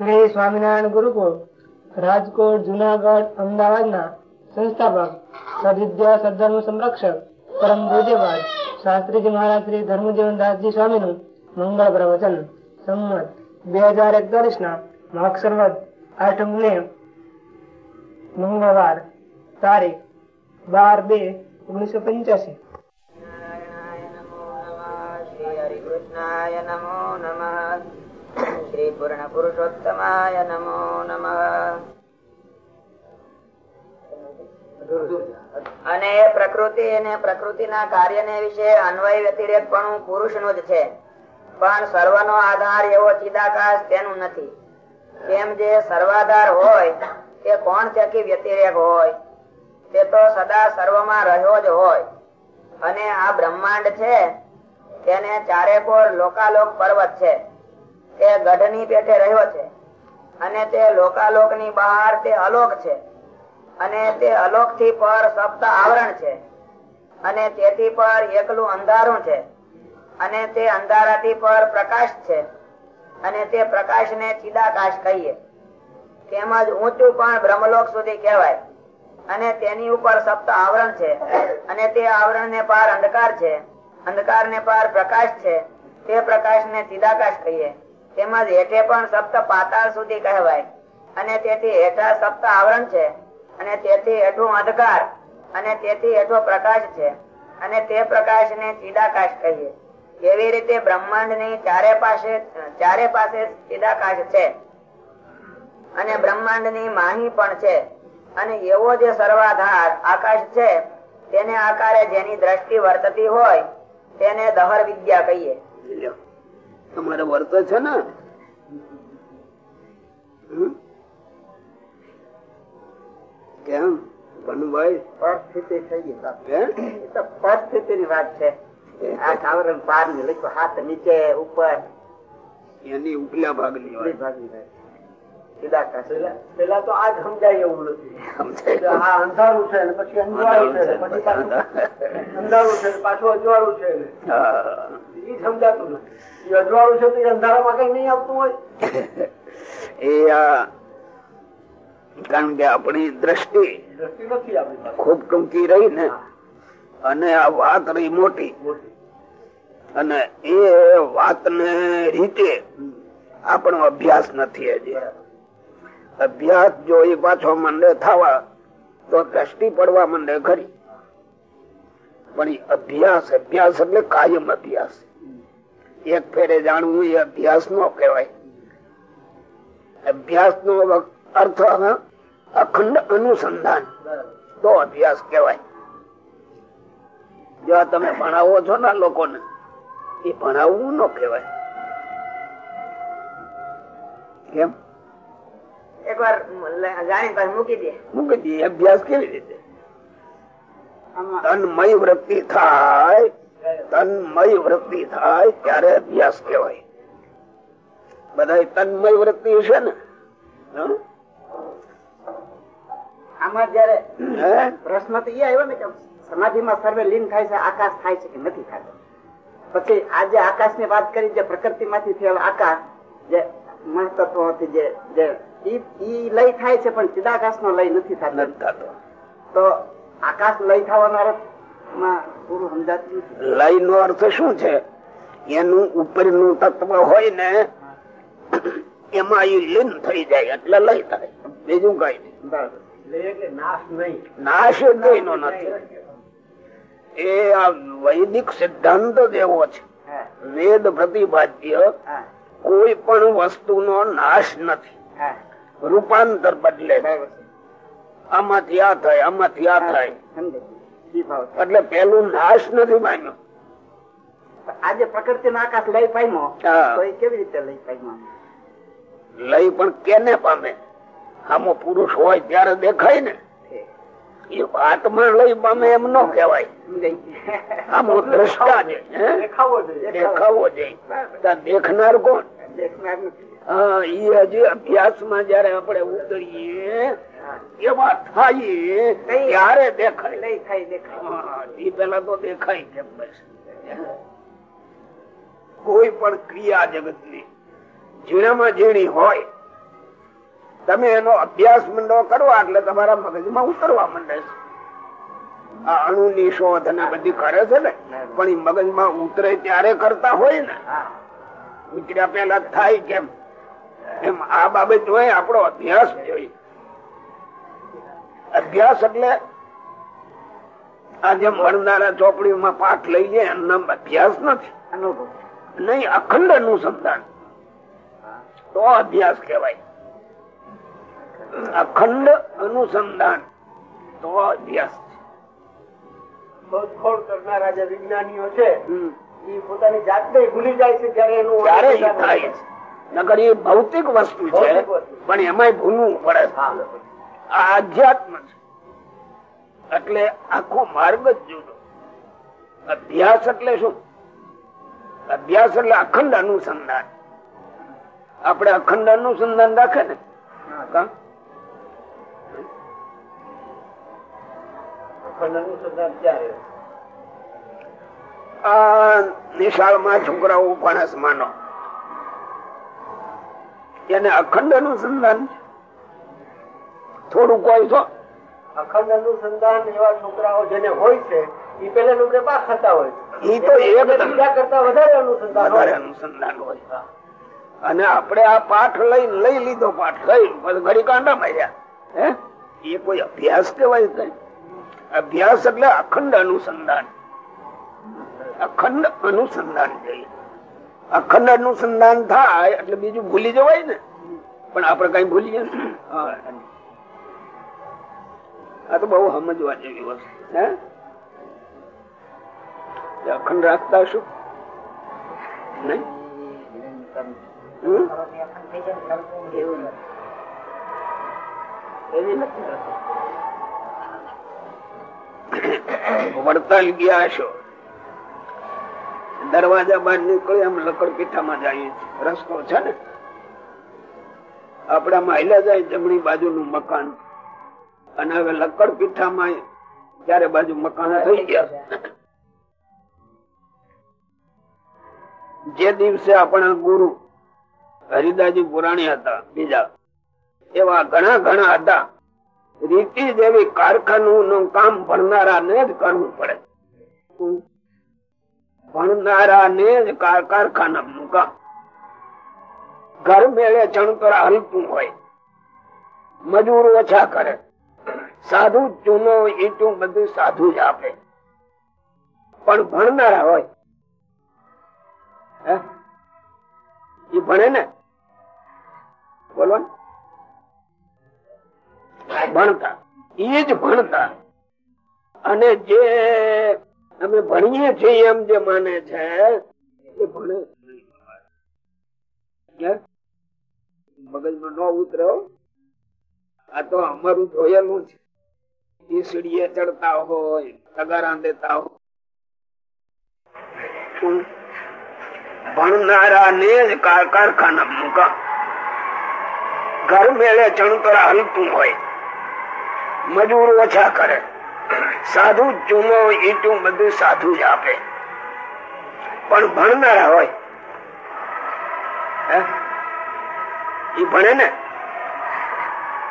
શ્રી સ્વામિનારાયણ ગુરુકુળ, રાજકોટ, જુનાગઢ, અમદાવાદના સંસ્થાપક, સદવિદ્યા સદધર્મ સંરક્ષક, પરમ પૂજ્યપાદ શાસ્ત્રીજી મહારાજ શ્રી ધર્મજીવનદાસજી સ્વામીનું મંગળ પ્રવચન સંમત બે હજાર એકતાલીસ ના માક્ષરવદ આઠમ ને મંગળવાર તારીખ બાર બે ઓગણીસો પંચ્યાસી. શ્રી હરિકૃષ્ણાય નમો નમઃ. શ્રી પૂર્ણ પુરુષોત્તમાય નમો નમ અને પ્રકૃતિ અને પ્રકૃતિના કાર્યને વિશે અન્વય વ્યતિરેકપણું પુરુષનું જ છે. પણ સર્વનો આધાર એવો ચિદાકાશ તેનું નથી. કેમ જે સર્વાધાર હોય, તે કોણ થકી વ્યતિરેક હોય? તે તો સદા સર્વમાં રહ્યો જ હોય. અને આ બ્રહ્માંડ છે, તેને ચારે કોર લોકાલોક પર્વત છે. તે ગઢની પેટે રહ્યો છે. અને તે લોકાલોકની બહાર તે અલોક છે. અને તે અલોકથી પર સપ્ત આવરણ છે. અને તેથી પર એકલું અંધારું છે. અને તે અંધારાથી પર પ્રકાશ છે. અને તે પ્રકાશ ને ચિદાકાશ કહીએ. તેમજ ઊંચું પણ બ્રહ્મલોક સુધી કહેવાય. અને તેની ઉપર સપ્ત આવરણ છે. અને તે આવરણ ને પાર અંધકાર છે. અંધકાર ને પાર પ્રકાશ છે. તે પ્રકાશ ને ચિદાકાશ કહીએ. તેમજ હેઠે પણ સપ્ત પાતાળ સુધી કહેવાય. અને તેથી હેઠા સપ્ત આવરણ છે, અને તેથી હેઠું અંધકાર, અને તેથી હેઠો પ્રકાશ છે, અને તે પ્રકાશ ને ચિદાકાશ કહીએ. એવી રીતે બ્રહ્માંડની ચારે પાસે ચારે પાસે ચિદાકાશ છે. અને બ્રહ્માંડની માહી પણ છે. અને એવો જે સર્વાધાર આકાશ છે, તેને આકારે જેની દ્રષ્ટિ વર્તતી હોય, તેને દહર વિદ્યા કહીએ. તમારે વર્ત છે ને? કેમ? ભનુભાઈ પરિસ્થિતિ થઈ ગઈ પરિસ્થિતિ ની વાત છે. આ આવરણ પારની લખ્યું હાથ નીચે ઉપર. એની ઉપલા ભાગની વાત. પેલા તો આ સમજાય એવું નથી. આ અંધારું છે ને પછી અંજવાળું છે પછી અંધારું. છે પાછું અજવાળું છે એ સમજાતું નથી. એ અજવાળું છે તો એ અંધારામાં કઈ નહીં આવતું હોય. એ આ કારણ કે આપણી દ્રષ્ટિ ખૂબ ટૂંકી રહી ને અને આ વાત રહી મોટી. મોટી. અને એ વાત ને રીતે આપણો અભ્યાસ નથી હજી. અભ્યાસ જો પાછો મંડે થવા, તો દ્રષ્ટિ પડવા મંડે ખરી. પણ અભ્યાસ અભ્યાસ એટલે કાયમ અભ્યાસ. એક ફેરે જાણવું એ અભ્યાસ નો કહેવાય. અભ્યાસ નો અર્થ અખંડ અનુસંધાન. તો અભ્યાસ કહેવાય. જો તમે ભણાવો છો ને લોકોને, એ ભણાવવું ન કહેવાય. કેમ? વાર જાણી પાસે મૂકી દે. મૂકી દે અભ્યાસ કેવી રીતે? તન્મય વૃત્તિ થાય તન્મય વૃત્તિ થાય ત્યારે અભ્યાસ કહેવાય. બધા તન્મય વૃત્તિ છે ને? આમાં જયારે પ્રશ્ન તો એ આવ્યો ને કે સમાધિમાં સર્વે લીન થાય છે આકાશ થાય છે કે નથી થતો? પછી આજે આકાશની વાત કરી જે પ્રકૃતિ માંથી થયેલો આકાશ જે મહત્વથી જે જે ઈ લય થાય છે પણ ચિદાકાશ નો લય નથી થતો. તો આકાશ લય થવાનો અર્થમાં પૂરું સમજાતું લય નો અર્થ શું છે? એનું ઉપરનું તત્વ હોય ને એમાં એ લીન થઈ જાય એટલે લય થાય. બીજું કઈ નહીં. નાશ નહીં. નાશ એ નથી. એ આ વૈદિક સિદ્ધાંત જ એવો છે. વેદ પ્રતિભાજ્ય હા. કોઈ પણ વસ્તુનો નાશ નથી. રૂપાંતર બદલે. આમાંથી આ થાય આમાંથી આ થાય. એટલે પેલું નાશ નથી માન્યો આજે પ્રકૃતિ નો આકાશ લય પામ્યો તો એ કેવી રીતે લઈ પામ્યો? લઈ પણ કેને પામે? આમાં પુરુષ હોય ત્યારે દેખાય ને. એ વાતમાં લઈ પામે એમ ન કેવાય આમ દ્રષ્ટા દેખાવો જોઈએ. દેખનાર કોણ? હા એ હજી જયારે આપણે ઉતરીએ એવા થાય ત્યારે દેખાય. લય થાય દેખાય. એ પેલા તો દેખાય કેમ બસ. કોઈ પણ ક્રિયા જગતની ઝીણામાં ઝીણી હોય તમે એનો અભ્યાસ મંડો કરવા એટલે તમારા મગજમાં ઉતરવા માંડે છે. આ અણુ ની શોધ અને બધી કરે છે ને પણ એ મગજમાં ઉતરે ત્યારે કરતા હોય ને. ઉતર્યા પેલા થાય કેમ? એમ આ બાબત જોઈએ આપણો અભ્યાસ જોઈએ. અભ્યાસ એટલે આ જેમ ભણનારા ચોપડીમાં પાઠ લઈ જાય એમનો અભ્યાસ નથી. નહીં અખંડ અનુસંધાન. તો અભ્યાસ કહેવાય. અખંડ અનુસંધાન. તો અભ્યાસ. શોધખોળ કરનારા જે વિજ્ઞાનીઓ છે. એ પોતાની જાતને ભૂલી જાય છે ત્યારે એનું ત્યારે થાય છે. નગર એ ભૌતિક વસ્તુ છે પણ એમાં ભૂલવું પડે આ આધ્યાત્મ છે. એટલે આખો માર્ગ જ જુદો. અભ્યાસ એટલે શું? અભ્યાસ એટલે અખંડ અનુસંધાન. આપણે અખંડ અનુસંધાન રાખે ને? અખંડ અનુસંધાન ત્યારે આ નિશાળમાં છોકરાઓ ફણસ માનો. એને અખંડ અનુસંધાન થોડું કોઈ તો. અખંડ અનુસંધાન એવા છોકરાઓ જેને હોય છે એ પેલા નંબરે પાસ થતા હોય. ઈ તો એને બીજા કરતા વધારે અનુસંધાન વધારે અનુસંધાન હોય. અને આપણે આ પાઠ લઈ લઈ લીધો પાઠ લઈ પછી ઘડી કાંડા માર્યા. હે? એ કોઈ અભ્યાસ કેવાય કઈ અભ્યાસ એટલે અખંડ અનુસંધાન. અખંડ અનુસંધાન જોઈએ. અખંડ અનુસંધાન થાય એટલે બીજું ભૂલી જવાય ને. પણ આપણે કઈ ભૂલીએ? આ તો બહુ સમજવા જેવી વસ્તુ હે? અખંડ રાખતા શું? નહીં. વડતાલ ગયા છો. દરવાજા બહાર નીકળે એમ લકડ પીઠામાં જઈએ રસ્તો છે ને? આપડા માયલા જાય જમણી બાજુનું મકાન. અને હવે લકડ પીઠામાં ચારે બાજુ મકાન થઈ ગયા? જે દિવસે આપણા ગુરુ હરિદાસજી પુરાણી હતા, બીજા, એવા ઘણા ઘણા હતા. રીતિ જેવી કારખાનું નું કામ ભણનારા ને જ કરવું પડે. ભણનારા ને જ કારખાના કારખાનાનું ઘર મેળે ચણતર હલતું હોય. મજૂર ઓછા કરે. સાધુ ચૂનો ઈટું બધું સાધુ જ આપે. પણ ભણનારા હોય? ઈ ભણે ને? બોલો ભણતા. એ જ ભણતા. અને જે અમે ભણીએ છીએ એમ જે માને છે, એ ભણે? મગજમાં ન ઉતરો આ તો અમારું જોયેલું છે. એ ચડતા હોય, તગારા દેતા હોય. ભણનારા ને જ કારખાના મૂકા. ઘર મેળે ચણતર હલતું હોય. મજૂર ઓછા કરે. સાધુ ચૂનો ઈટું બધું સાધુ જ આપે. પણ ભણનારા હોય એ ભણે ને?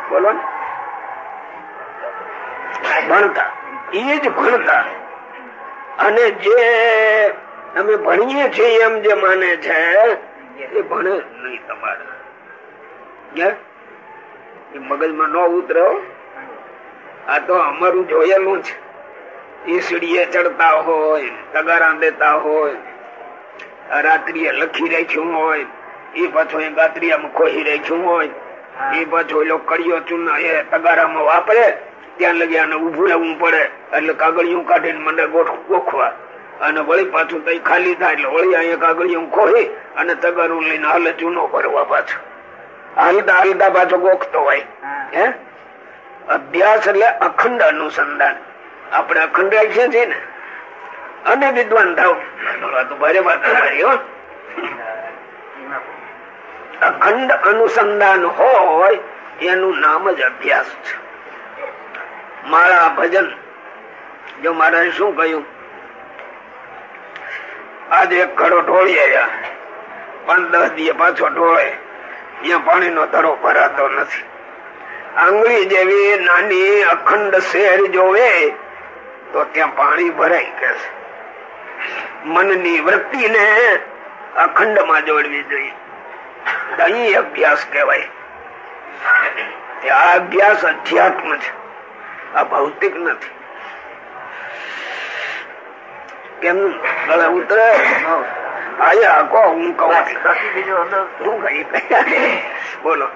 બોલો ભણતા. એ જ ભણતા. અને જે અમે ભણીએ છીએ એમ જે માને છે, એ ભણે નહીં તમારે. મગજમાં ન ઉતરો. આ તો અમારું જોયેલું છે એ સીડીએ ચડતા હોય તગારા દેતા હોય રાત્રિએ લખી રાખ્યું હોય એ પાછું ગાત્રિયામાં ખોહી રાખ્યું હોય એ પાછો એલો કડિયો ચૂના એ તગારામાં વાપરે ત્યાં લગી આને ઉભું રહેવું પડે એટલે કાગળિયું કાઢીને મને ગોખવા. અને વળી પાછું તઈ ખાલી થાય એટલે વળી અહીંયા કાગળિયું ખોહી અને તગારું લઈને હાલે ચૂનો ભરવા પાછો. હાલતા હાલતા પાછો ગોખતો હોય. હે? અભ્યાસ એટલે અખંડ અનુસંધાન. આપણે અખંડ રાખીએ છીએ ને, અને વિદ્વાન થાવ ભારે વાત અખંડ અનુસંધાન હોય, એનું નામ જ અભ્યાસ છે. મારા ભજન, જો મારે શું કહ્યું? આજે એક ઘડો ઢોળી આવ્યા. પણ દસ દિવસ પાછો ઢોળે. ત્યાં પાણીનો ધરો ભરાતો નથી. આંગળી જેવી નાની અખંડ શેર જોવે તો ત્યાં પાણી ભરાઈ કે છે. મનની વૃત્તિને અખંડમાં જોડવી જોઈએ. અહીં અભ્યાસ કહેવાય. આ અભ્યાસ અધ્યાત્મ છે. આ ભૌતિક નથી. કેમ? ગળે ઉતરે? આયા કો હું કહું. શું કહી બોલો.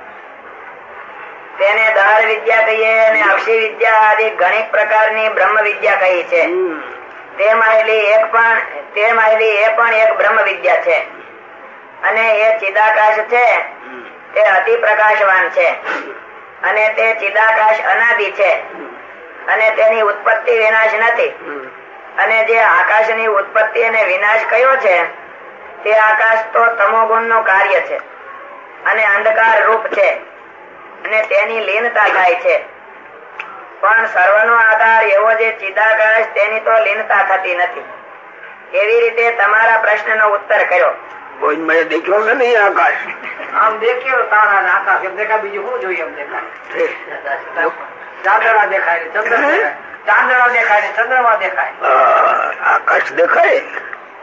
તેને દાર વિદ્યા કહીએ અને અક્ષી વિદ્યા આદિ ઘણી પ્રકારની બ્રહ્મ વિદ્યા કહી છે. તે માહેલી એક પણ તે માહેલી એ પણ એક બ્રહ્મ વિદ્યા છે. અને એ ચિદાકાશ છે. તે અતિ પ્રકાશવાન છે. અને તે ચિદાકાશ અનાદિ છે. અને તેની ઉત્પત્તિ વિનાશ નથી. અને જે આકાશની ઉત્પત્તિ અને વિનાશ કયો છે તે આકાશ તો તમોગુણનું કાર્ય છે. અને અંધકાર રૂપ છે. અને તેની લીનતા થાય છે. પણ સર્વનો આધાર એવો જે ચિદાકાશ તેની તો લીનતા થતી નથી. એવી રીતે તમારા પ્રશ્નનો ઉત્તર કર્યો. કોઈ દેખ્યો છે ને આકાશ? આમ દેખ્યો તારા આકાશ. એમ દેખાય બીજું શું જોઈએ એમ દેખાય? ચાંદડા દેખાય ને ચંદ્ર દેખાય. ચાંદડા દેખાય ચંદ્રમા દેખાય. આકાશ દેખાય?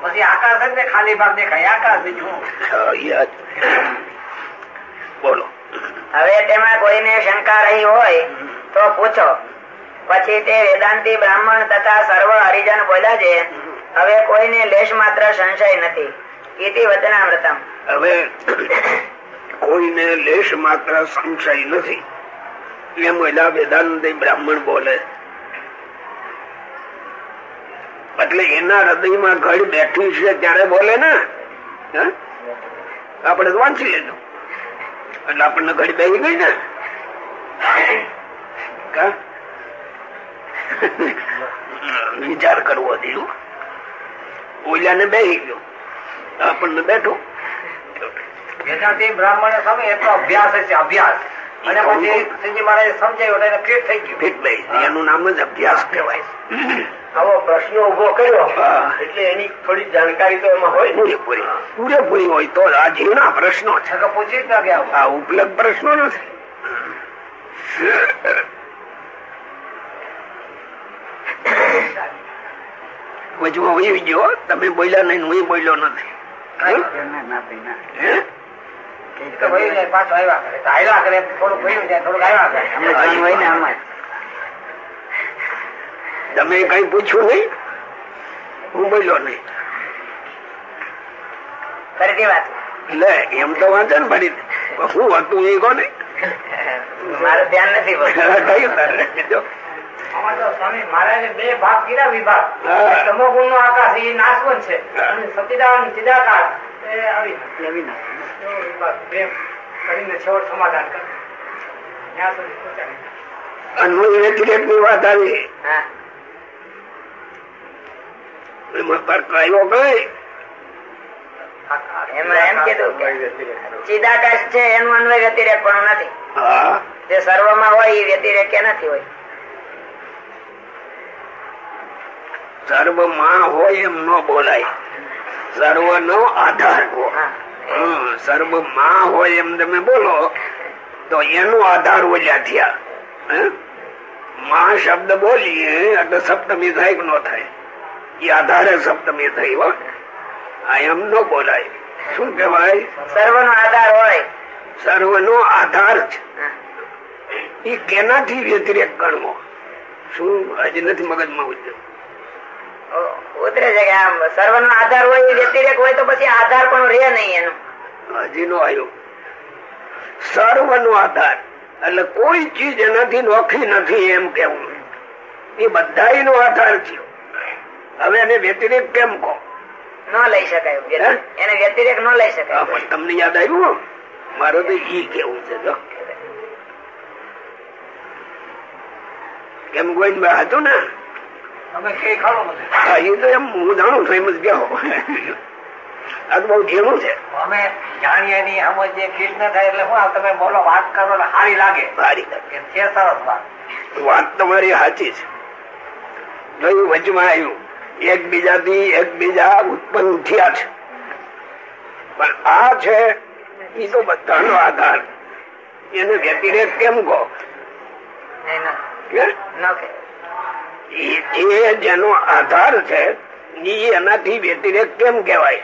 પછી આકાશ જ ને ખાલી ભાગ દેખાય. આકાશ બીજું. બોલો. હવે તેમાં કોઈને શંકા રહી હોય તો પૂછો. પછી તે વેદાંતિ બ્રાહ્મણ તથા સર્વ હરિજન બોલ્યા છે, હવે કોઈને લેશ માત્ર સંશય નથી. ઇતિ વચનામૃતમ. હવે કોઈને લેશ માત્ર સંશય નથી. એમ ઓલા વેદાંતિ બ્રાહ્મણ બોલે. એટલે એના હૃદયમાં ઘડ બેઠી છે, ત્યારે બોલે ને? આપણે વાંચી લીધું. એટલે આપણને ઘડી બેસી ગઈ ને? વિચાર કરવો દીધું ઓલિયાને બેસી ગયો. આપણને બેઠું. બ્રાહ્મણ સમય એટલો અભ્યાસ હશે અભ્યાસ. અને પછી શ્રીજી મહારાજે સમજાયું એટલે એને ફિટ થઈ ગયું. ફિટ બેસી એનું નામ જ અભ્યાસ કહેવાય. આવો પ્રશ્ન ઊભો કર્યો. એટલે એની થોડી જાણકારી તો એમાં હોય પૂરેપૂરી પૂરેપૂરી હોય તો આ જીવના પ્રશ્નો છે. પૂછી જ ગયા આ ઉપલબ્ધ પ્રશ્નો નથી. વચમાં વહી ગયો તમે બોલ્યા નહીં હું બોલ્યો નથી. પાછો આવ્યા કરે. આવ્યા કરે થોડુંક વહ્યું જાય થોડુંક આવ્યા કરે. તમે કઈ પૂછ્યું નહીં? હું બોલ્યો નહીં. લે એમ તો વાંચે ને ફરી. શું હતું એ કોને? મારે ધ્યાન નથી કયું સ્વામી મહારાજે બે ભાગ કીધા વિભાગ. તમોગુણ નો આકાશ એ નાશવંત છે. અને સતીદાન ચિદાકાર એ આવી બે કરીને છેવટ સમાધાન કરે ત્યાં સુધી પહોંચાડી. વ્યતિરેકની વાત આવી. હા. એમાં તર્ક આવ્યો કઈ એમાં એમ કીધું કે ચિદાકાશ છે એનું અન્વય વ્યતિરેક પણ નથી હા જે સર્વમાં હોય એ વ્યતિરેક કે નથી હોય સર્વમાં હોય એમ ન બોલાય સર્વ નો આધાર હોય. હા હમ, સર્વમાં હોય એમ તમે બોલો તો એનો આધાર ઓલ્યા થયા હે? માં શબ્દ બોલીએ એટલે સપ્તમી થાય કે ન થાય એ આધારે સપ્તમી થઈ હોય આ એમ ન બોલાય. શું કેવાય સર્વનો આધાર હોય. સર્વ નો આધાર છે એ કેનાથી વ્યતિરેક ગણવો શું હજી નથી મગજમાં ઉતરે છે કે આમ સર્વનો આધાર હોય એ વ્યતિરેક હોય તો પછી આધાર પણ રહે નહીં એનો. હજી નો આવ્યો સર્વ નો આધાર. એટલે કોઈ ચીજ એનાથી નોખી નથી એમ કેવું. એ બધા નો આધાર થયો. હવે એને વ્યતિરેક કેમ કહો? ન લઈ શકાય એને વ્યતિરેક ન લઈ શકાય. પણ તમને યાદ આવ્યું મારું તો ઈ કેવું છે જો. કેમ ગોવિંદભાઈ હતું ને? તમે કઈ ખરો હા એ તો એમ હું જાણું છું એમ જ કહો આ તો બહુ ઝીણું છે. અમે જાણીએ આમ જે ન થાય એટલે હું તમે બોલો વાત કરો એટલે સારી લાગે. સારી કે છે સરસ વાત. વાત તમારી સાચી છે. નયું વચમાં આવ્યું? એકબીજાથી એકબીજા ઉત્પન્ન થયા છે. પણ આ છે એ તો બધાનો આધાર. એને વ્યતિરેક કેમ કહો? એ જેનો આધાર છે એ એનાથી વ્યતિરેક કેમ કેવાય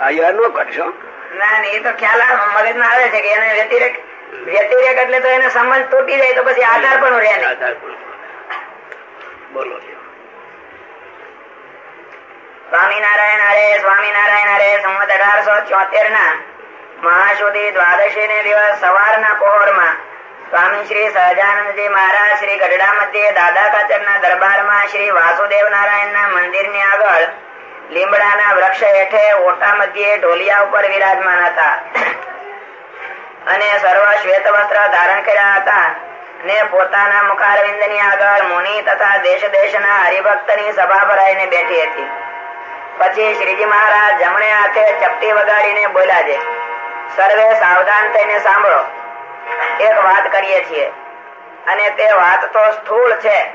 આ ન કરશો? ના એ તો ખ્યાલ મગજમાં આવે છે કે એને વ્યતિરેક વ્યતિરેક એટલે તો એને સમજ તૂટી જાય તો પછી આધાર પણ રહે આધાર પણ. બોલો. સ્વામિનારાયણ હરે સ્વામિનારાયણ હરે, સંવત અઢારસો ચોતેર ના મહાશુદ્ધિ દ્વાદશી ને દિવસ સવારના પહોરમાં સ્વામી શ્રી સહજાનંદજી મહારાજ શ્રી ગઢડા મધ્યે દાદા કાચર ના દરબારમાં શ્રી વાસુદેવ નારાયણ ના મંદિરની આગળ લીમડાના વૃક્ષ હેઠે ઓટા મધ્યે ઢોલિયા ઉપર વિરાજમાન હતા. અને સર્વ શ્વેત વસ્ત્ર ધારણ કર્યા હતા ને પોતાના મુખારવિંદની આગળ મુનિ તથા દેશ દેશના હરિભક્તની સભા ભરાઈને બેઠી હતી. પછી શ્રીજી મહારાજ જમણે હાથે ચપટી વગાડીને બોલ્યા છે, સર્વે સાવધાન થઈને સાંભળો. એક વાત કરીએ છીએ, અને તે વાત તો સ્થૂળ છે,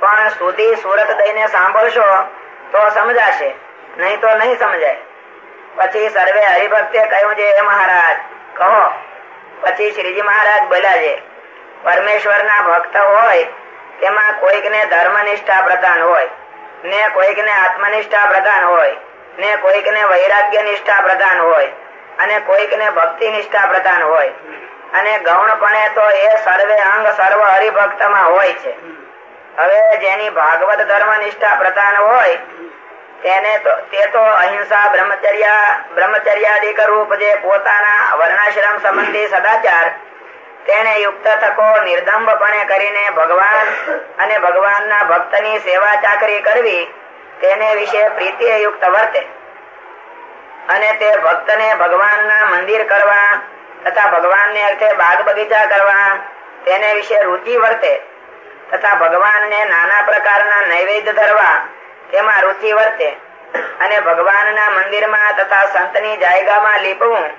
પણ સુધી સુરત દઈને સાંભળશો તો સમજાશે, નહીં તો નહીં સમજાય. પછી સર્વે હરિભક્તે કહ્યું છે, હે મહારાજ, કહો. પછી શ્રીજી મહારાજ બોલ્યા છે, પરમેશ્વરના ભક્ત હોય, તેમાં કોઈક ને ધર્મનિષ્ઠા પ્રધાન હોય. ને કોઈક ને આત્મનિષ્ઠા પ્રધાન હોય, ને કોઈક ને વૈરાગ્ય નિષ્ઠા પ્રધાન હોય, અને કોઈક ને ભક્તિ નિષ્ઠા પ્રધાન હોય. અને ગૌણપણે તો એ સર્વે અંગ સર્વ હરિભક્તમાં હોય છે. હવે જેની ભાગવત ધર્મ નિષ્ઠા પ્રધાન હોય, તેને તો, તે તો અહિંસા બ્રહ્મચર્યા, બ્રહ્મચર્યાદિક રૂપ જે પોતાના વર્ણાશ્રમ સંબંધી સદાચાર તેને યુક્ત થકો નિર્દંભપણે કરીને ભગવાન અને ભગવાનના ભક્તની સેવા ચાકરી કરવી તેને વિશે પ્રીતિ યુક્ત વર્તે. અને તે ભક્તને ભગવાનના મંદિર કરવા તથા ભગવાનને અર્થે બાગ બગીચા કરવા તેને વિશે રુચિ વર્તે તથા ભગવાનને નાના પ્રકારના નૈવેદ્ય ધરવા તેમાં રુચિ વર્તે અને ભગવાનના મંદિરમાં તથા સંતની જાયગામાં લીપવું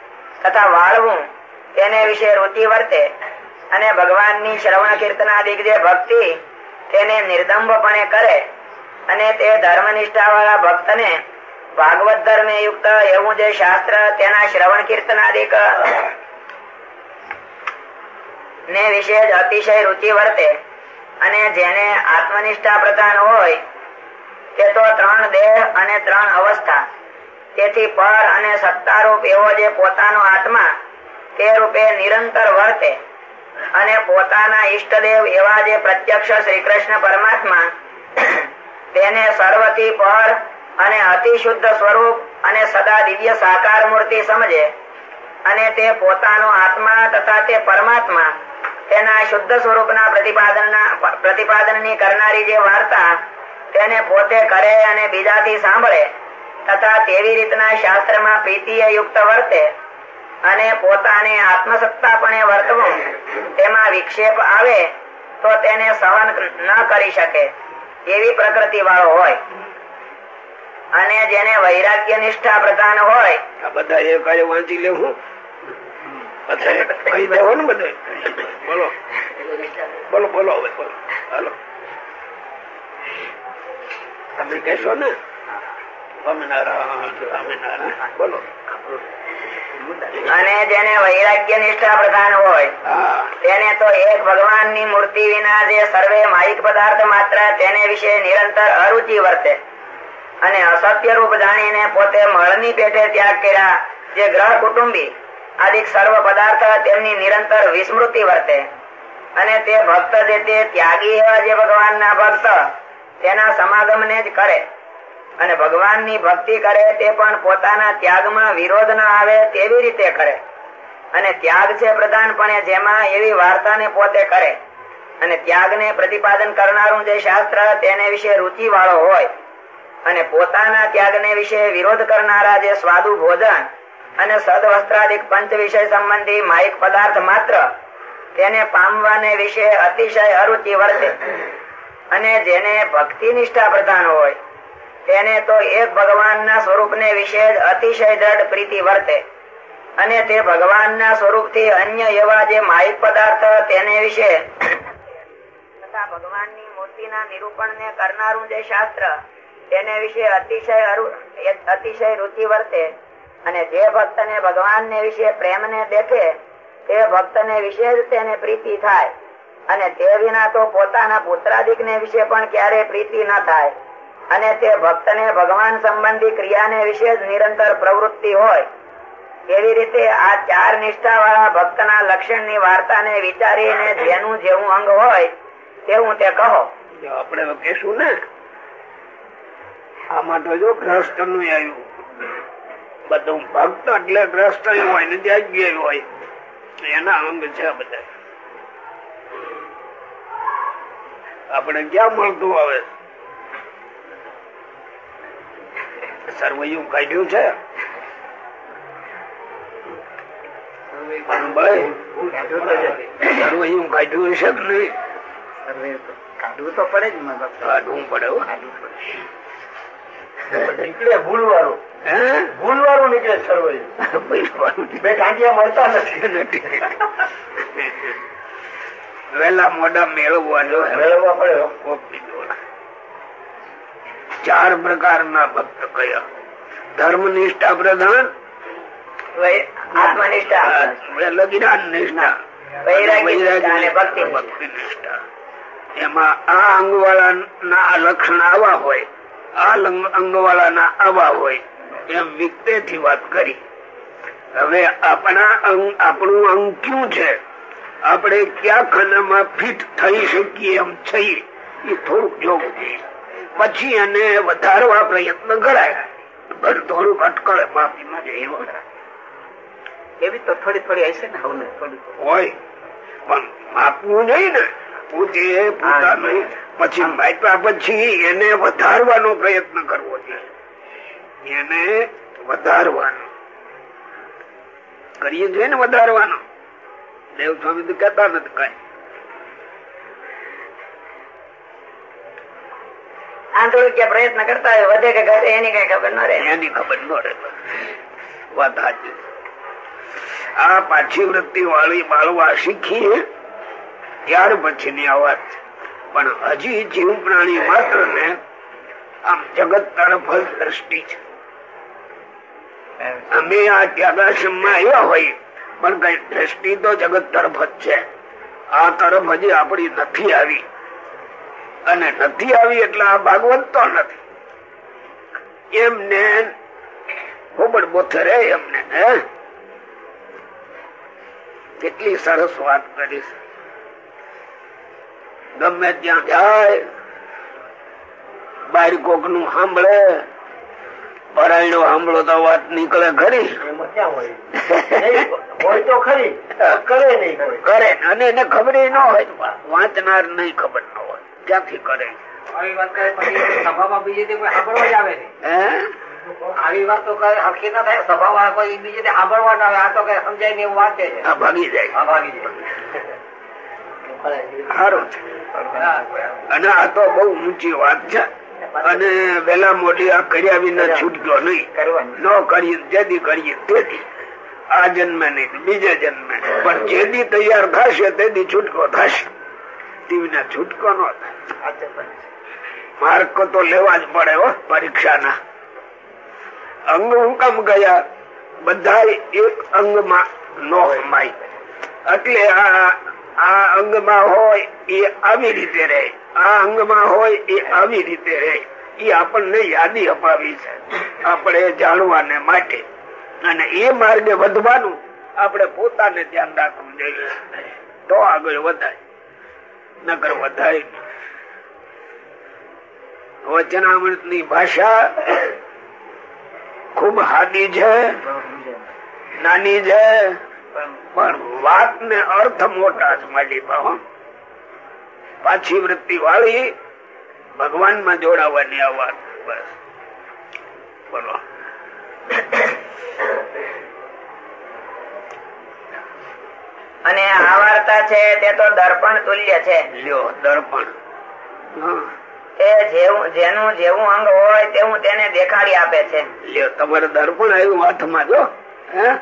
તથા વાળવું તેને વિશે રુચિ વર્તે અને ભગવાનની શ્રવણ કીર્તનાદિક જે ભક્તિ તેને નિર્દંભપણે કરે અને તે ધર્મનિષ્ઠા વાળા ભક્તને ભાગવત ધર્મે યુક્ત એવું જે શાસ્ત્ર તેના શ્રવણ કીર્તનાદિક ને વિશે જ અતિશય રુચિ વર્તે અને જેને આત્મનિષ્ઠા પ્રધાન હોય તે તો ત્રણ દેહ અને ત્રણ અવસ્થા તેથી પર અને સત્તારૂપ એવો જે પોતાનો આત્મા તે રૂપે નિરંતર વર્તે. અને પોતાના ઈષ્ટદેવ એવા જે પ્રત્યક્ષ શ્રી કૃષ્ણ પરમાત્મા, તેને સર્વથી પર અને અતિશુદ્ધ સ્વરૂપ અને સદા દિવ્ય સાકાર મૂર્તિ સમજે. અને તે પોતાનો આત્મા તથા તે પરમાત્મા, તેના શુદ્ધ સ્વરૂપના પ્રતિપાદનના, પ્રતિપાદનની કરનારી જે વાર્તા, તેને પોતે કરે અને બીજાથી સાંભળે. તથા તેવી રીતના શાસ્ત્રમાં પ્રીતિય યુક્ત વર્તે. અને પોતાને આત્મસત્તાપણે વર્તવું તેમાં વિક્ષેપ આવે તો તેને સહન ન કરી શકે એવી પ્રકૃતિ વાળો હોય. અને જેને વૈરાગ્ય નિષ્ઠા પ્રધાન હોય બધા એ કાર્ય વાંચી લેવું બોલો. બોલો બોલો બોલો. હાલો. તમે કહેશો ને? સ્વામિનારાયણ સ્વામિનારાયણ. બોલો. અને જેને વૈરાગ્ય નિષ્ઠા પ્રધાન હોય તેને તો એક ભગવાનની મૂર્તિ વિના જે સર્વે માહિક પદાર્થ માત્ર તેને વિશે નિરંતર અરુચિ વર્તે. અને અસત્ય રૂપ જાણીને પોતે મળની પેટે ત્યાગ કર્યા જે ગ્રહ કુટુંબી આદિક સર્વ પદાર્થ તેમની નિરંતર વિસ્મૃતિ વર્તે. અને તે ભક્ત જે તે ત્યાગી એવા જે ભગવાનના ભક્ત તેના સમાગમને જ કરે. અને ભગવાનની ભક્તિ કરે તે પણ પોતાના ત્યાગમાં વિરોધ ન આવે તેવી રીતે કરે. અને ત્યાગ છે પ્રધાનપણે જેમાં એવી વાર્તાને પોતે કરે. અને ત્યાગને પ્રતિપાદન કરનારું જે શાસ્ત્ર તેને વિશે રુચિ વાળો હોય અને પોતાના ત્યાગને વિશે વિરોધ કરનારા જે સ્વાદુ ભોજન અને સદ વસ્ત્રાધિક પંચ વિષય સંબંધી માહિક પદાર્થ માત્ર તેને પામવાને વિશે અતિશય અરુચિ વર્તે. અને જેને ભક્તિ નિષ્ઠા પ્રધાન હોય તેને તો એક ભગવાનના સ્વરૂપને વિશે જ અતિશય દ્રઢ પ્રીતિ વર્તે. અને તે ભગવાનના સ્વરૂપથી અન્ય એવા જે માહિત પદાર્થ તેને વિશે તથા ભગવાનની મૂર્તિના નિરૂપણને કરનારું જે શાસ્ત્ર, તેને વિશે અતિશય અતિશય રુચિ વર્તે. અને જે ભક્તને ભગવાનને વિશે પ્રેમને દેખે, તે ભક્તને વિશે જ તેને પ્રીતિ થાય. અને તે વિના તો પોતાના પુત્રાદિક ને વિશે પણ ક્યારે પ્રીતિ ન થાય. અને તે ભક્ત ને ભગવાન સંબંધી ક્રિયાને વિશે નિરંતર પ્રવૃત્તિ હોય, એવી રીતે આ ચાર નિષ્ઠા વાળા ભક્ત ના લક્ષણની વાર્તા ને વિચારીને જેનું જેવું અંગ હોય, તેવું તે કહો. આપણે તો કહેશું ને આમાં તો જો ગ્રસ્તનું આવ્યું. બધું ભક્ત એટલે ગ્રસ્ત હોય ને ત્યાગી હોય એના અંગ છે બધા. આપણે ક્યાં મળતું આવે? સર્વયું કાઢ્યું છે. ભાઈ કાઢ્યું હશે કે નહીં? કાઢવું તો પડે જ કાઢવું પડે નીકળે ભૂલ વાળું હે ભૂલ વાળું નીકળે. સર્વૈયું બે મળતા નથી. વેલા મોડા મેળવવા જો મેળવવા પડે કોક દો. ચાર પ્રકારના ભક્ત કયા? ધર્મ નિષ્ઠા પ્રધાન નિષ્ઠા ભક્તિ નિષ્ઠા. એમાં આ અંગ વાળા ના લક્ષણ આવા હોય આ અંગ ના આવા હોય એમ વિકતે થી વાત કરી. હવે આપણા અંગ આપણું અંગ ક્યું છે? આપણે ક્યાં ખાનામાં ફિટ થઈ શકીએ એમ છીએ એ થોડુંક જોવું જોઈએ. પછી એને વધારવા પ્રયત્ન કરાય. થોડું અટકળે માફીમાં જઈએ એવી તો થોડી થોડી હશે ને હવે થોડી હોય. પણ માપવું નહીં ને. પોતે પોતાનું પછી માપ્યા પછી એને વધારવાનો પ્રયત્ન કરવો જોઈએ એને વધારવાનો. કરીએ છીએ ને વધારવાનો. દેવ સ્વામી તો કેતા નથી કઈ. કે પ્રયત્ન કરતા હોય, વધે કે ઘરે એની કઈ ખબર ન રહે. એની ખબર ન રહે. વાત આ પાછી વૃત્તિ વાળી બાળવા શીખીએ, ત્યાર પછીની આ વાત. પણ હજી જીવ પ્રાણી માત્ર ને આમ જગત તરફ જ દ્રષ્ટિ છે. અમે આ ત્યાગાશ્રમમાં આવ્યા હોય, પણ કઈ દ્રષ્ટિ તો જગત તરફ જ છે. આ તરફ હજી આપણી નથી આવી. અને નથી આવી એટલે આ ભાગવત તો નથી. એમને હોબડ બોથે રે એમને કેટલી સરસ વાત કરી ગમે ત્યાં જાય બાર કોકનું સાંભળે પરાયણો સાંભળો તો વાત નીકળે ખરી. હોય? તો ખરી કરે નહીં કરે અને એને ખબર ન હોય વાંચનાર નહીં ખબર ન હોય. ક્યાંથી કરે? આવી વાત કરે પછી સભામાં બીજી સાંભળવા જ આવે નહીં. આવી વાત તો કરે હરખી ના થાય સભામાં કોઈ બીજી રીતે સાંભળવા ના આવે આ તો કઈ સમજાય નહીં એવું વાંચે છે. ભાગી જાય. ભાગી જાય. સારું અને આ તો બહુ ઊંચી વાત છે. અને વેલા મોડી આ કર્યા વિના છૂટક્યો નહીં. ન કરીએ જેથી કરીએ તેથી આ જન્મે નહીં બીજા જન્મે. પણ જેથી તૈયાર થશે તેથી છૂટકો થશે. તેવીના છૂટકો નો માર્ક તો લેવા જ પડે હો, પરીક્ષાના. અંગ હું ગયા? બધા એક અંગમાં નો સમાય. એટલે આ આ અંગમાં હોય એ આવી રીતે રહે. આ અંગમાં હોય એ આવી રીતે રહે. એ આપણને યાદી અપાવી છે. આપણે જાણવાને માટે. અને એ માર્ગે વધવાનું આપણે પોતાને ધ્યાન રાખવું જોઈએ. તો આગળ વધાય. નકર વધારે નહીં. વચનામૃતની ભાષા ખૂબ હાદી છે, નાની છે, પણ વાત ને અર્થ મોટા છે માલી ભાવ પાછી વૃત્તિ વાળી ભગવાનમાં જોડાવાની આ વાત બસ. બોલો. અને આ વાર્તા છે તે તો દર્પણ તુલ્ય છે. લ્યો દર્પણ. એ જેવું જેનું જેવું અંગ હોય તેવું તેને દેખાડી આપે છે. લ્યો તમારે દર્પણ આવ્યું હાથમાં જો હે?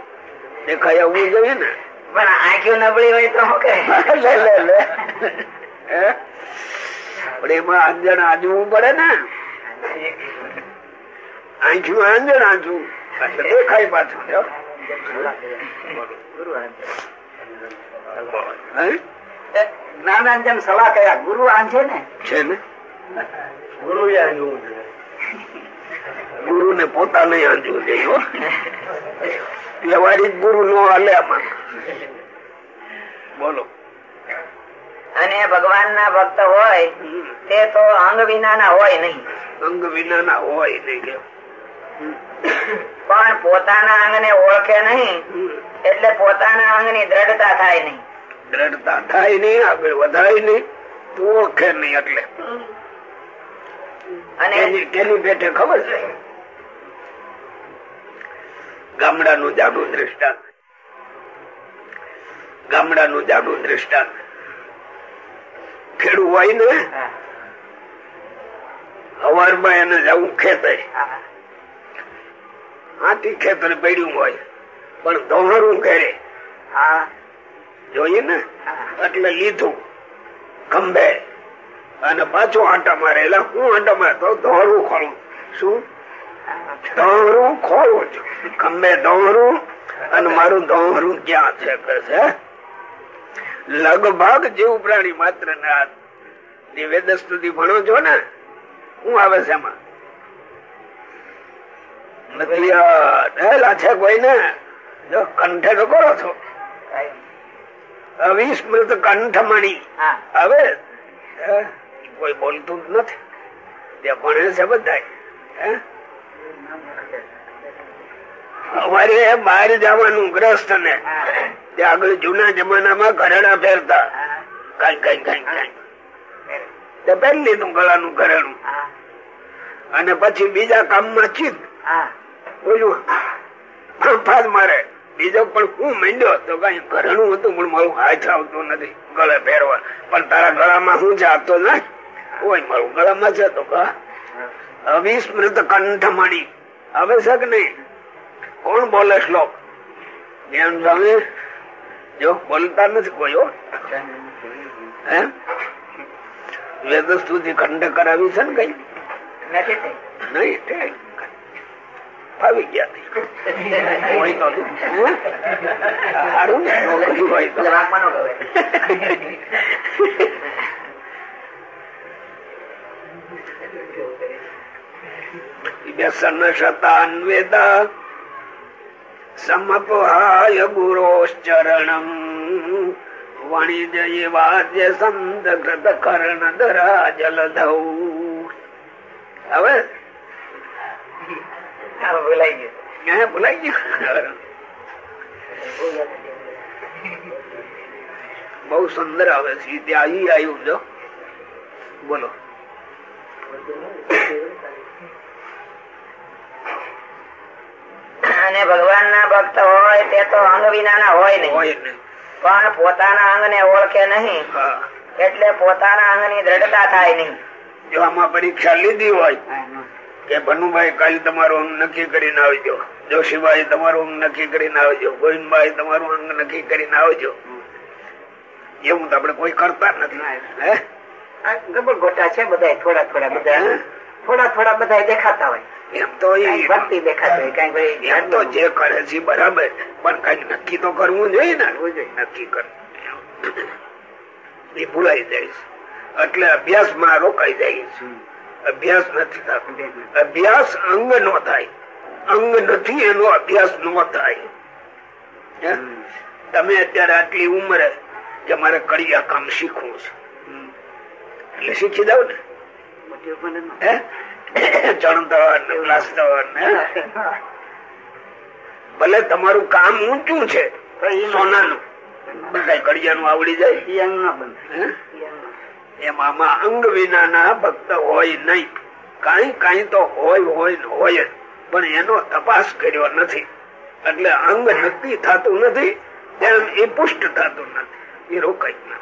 દેખાય આવવું જોઈએ ને. પણ આંખ્યું નબળી હોય તો કે લે લે લે. હે? પણ એમાં આંજણ આજવું પડે ને. આંખ્યું આંજણ આજવું. દેખાય પાછું જો. હે? સલાહ ગુરુ આન છે ને? છે ને? ગુરુ ગુરુ ને પોતાને આંજવું જોઈએ વ્યવહારિક ગુરુ નો હાલે આમાં. બોલો. અને ભગવાન ના ભક્ત હોય તે તો અંગ વિના ના હોય નહીં. અંગ વિના ના હોય નહીં પણ પોતાના અંગ ને ઓળખે નહીં એટલે પોતાના અંગની દ્રઢતા થાય નહીં. દ્રઢતા થાય નહીં આગળ વધાય નહીં તું ઓળખે નહીં એટલે. અને કેની પેટે ખબર છે? ગામડાનું જાડું દ્રષ્ટાંત. ગામડાનું જાડું દ્રષ્ટાંત. ખેડૂ હોય ને હવારમાં એને જવું ખેતર. આથી ખેતર પડ્યું હોય પણ દોહરું કરે હા. જોઈએ ને? એટલે લીધું. ખંભે અને પાછો આંટા એટલે હું આંટા મારે? તો દોહરું ખોલું. શું? ધોરું ખોલું છું. ખંભે ધોરું અને મારું ધોરું ક્યાં છે કે છે? લગભગ જેવું પ્રાણી માત્ર ના નિવેદ સ્તુતિ ભણો છો ને? હું આવે છે એમાં. નથી છે કોઈ ને. જો કંઠે તો કરો છો. અવિસ્મૃત કંઠમણી. હવે કોઈ બોલતું જ નથી. જે ભણે છે બધા? અમારે બહાર જવાનું ગ્રસ્ત ને. આગળ જૂના જમાનામાં ઘરેણા ફેરતા. કઈ કઈ કઈ કઈ. પહેરી લીધું ગળાનું ઘરેણું. અને પછી બીજા કામમાં ચિત્ત હા. બોલ્યું ફાંફાદ મારે. બીજો પણ હું માંડ્યો તો કઈ ઘરેણું હતું પણ મારું હાથ આવતું નથી ગળે પહેરવા પણ તારા ગળામાં હું જાતો ને કોઈ મારું ગળામાં છે તો અવિસ્મૃત કંઠમણી હવે શક નહીં? કોણ બોલે શ્લોક? ધ્યાન સ્વામી જો બોલતા નથી કોઈ હો. હે? વેદ સ્તુતિ કંઠ કરાવી છે ને કઈ? નથી નહીં ફાવી ગયા. વ્યસન શતાન્વેદા સમપહાય ગુરોશ્ચરણમ. વણિજય વાદ્ય સંદગ્રત કર્ણ ધરા. જલધૌ હવે ભૂલાઈ ગયું. ભૂલાઈ ગયું. બહુ સુંદર આવે છે. ત્યાં આવ્યું જો. બોલો. અને ભગવાન ના ભક્ત હોય તે તો અંગ વિના ના હોય નહીં. પણ પોતાના અંગ ને ઓળખે નહીં. એટલે પોતાના અંગની દ્રઢતા થાય નહીં. જો આમાં પરીક્ષા લીધી હોય કે ભનુભાઈ કાલે તમારું અંગ નક્કી કરીને આવજો. જોશીભાઈ તમારું અંગ નક્કી કરીને આવજો. ગોવિંદભાઈ તમારું અંગ નક્કી કરીને આવજો. એવું તો આપડે કોઈ કરતા નથી. હે? ગબર ગોટા છે બધા થોડા થોડા બધા. થોડા થોડા બધા દેખાતા હોય. એમ તો એમ તો જે કરે છે બરાબર. પણ કંઈક નક્કી તો કરવું જોઈએ ને. નક્કી કરવું એ ભૂલાઈ જાય છે. એટલે અભ્યાસમાં રોકાઈ જાય છે. અભ્યાસ નથી થતો. અભ્યાસ અંગ નો થાય. અંગ નથી એનો અભ્યાસ નો થાય. તમે અત્યારે આટલી ઉંમરે કે મારે કડિયા કામ શીખવું છે. એટલે શીખી દઉં ને. ચણતર પ્લાસ્ટર ભલે તમારું કામ ઊંચું છે સોનાનું. બધા કડિયાનું આવડી જાય. ના બને? એમ અંગ વિનાના ભક્ત હોય નહીં. કઈ કઈ તો હોય હોય હોય પણ એનો તપાસ કર્યો નથી. એટલે અંગ નક્કી થતું નથી એમ એ પુષ્ટ થતું નથી. એ રોકાય ના.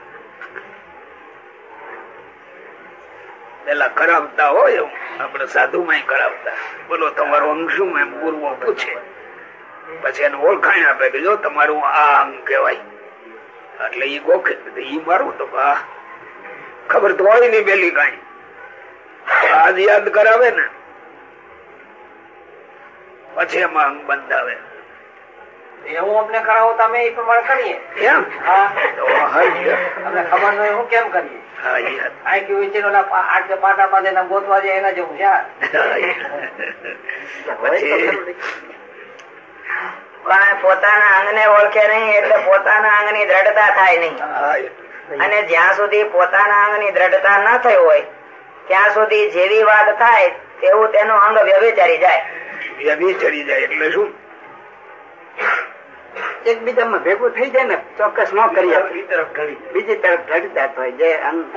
પેલા કરાવતા હોય આપડે સાધુ માં કરાવતા. બોલો, તમારું અંગ શું એમ? પૂર્વ પૂછે. પછી એને ઓળખાણ આપે કે જો તમારું આ અંગ કહેવાય. એટલે ઈ ગોખે. ઈ મારું તો આ ખબર તો હોય નઈ પેલી કઈ આજ યાદ કરાવે ને પછી એમાં અંગ બંધાવે. એવું અમને કરાવો તો એ પ્રમાણે કરીએ? એમ? હા. તો હારી. અમને ખબર ન હું કેમ કરીએ? આ કેવું વિચાર આઠ પાટા પાસે ગોતવા જાય એના જેવું છે પોતાના અંગને ઓળખે નહીં એટલે પોતાના અંગની દ્રઢતા થાય નહીં. હા, અને જ્યાં સુધી પોતાના અંગની દ્રઢતા ન થઈ હોય ત્યાં સુધી જેવી વાત થાય તેવું તેનું અંગ વ્યભિચારી જાય. વ્યભિચારી જાય એટલે શું? એકબીજામાં ભેગું થઈ જાય ને ચોક્કસ ન કરી બીજી તરફ ઢળતા હોય જે આમ